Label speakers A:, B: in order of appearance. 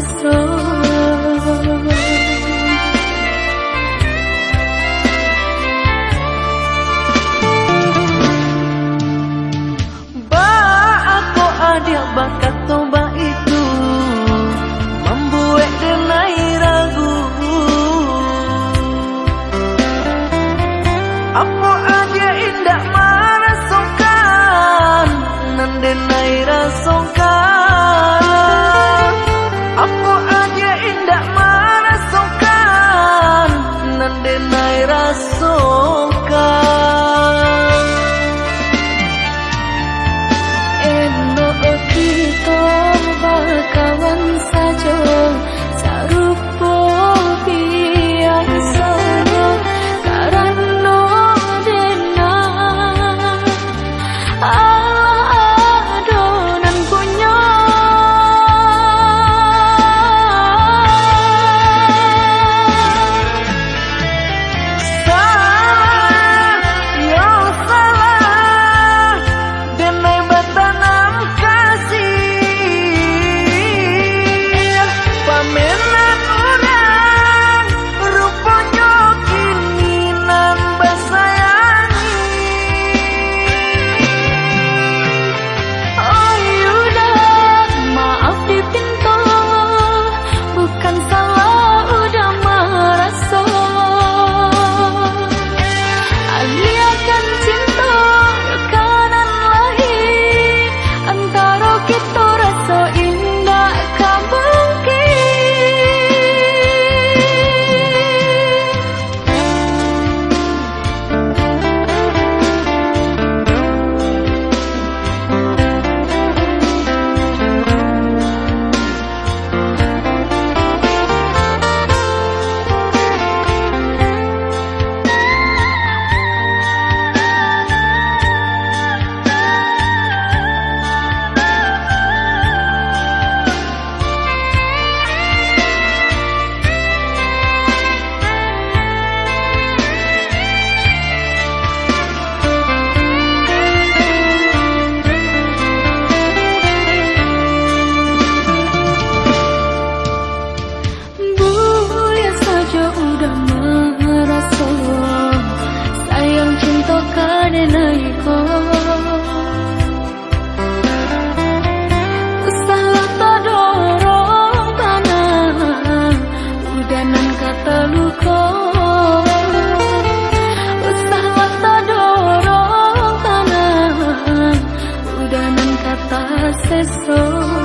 A: sol. Oh.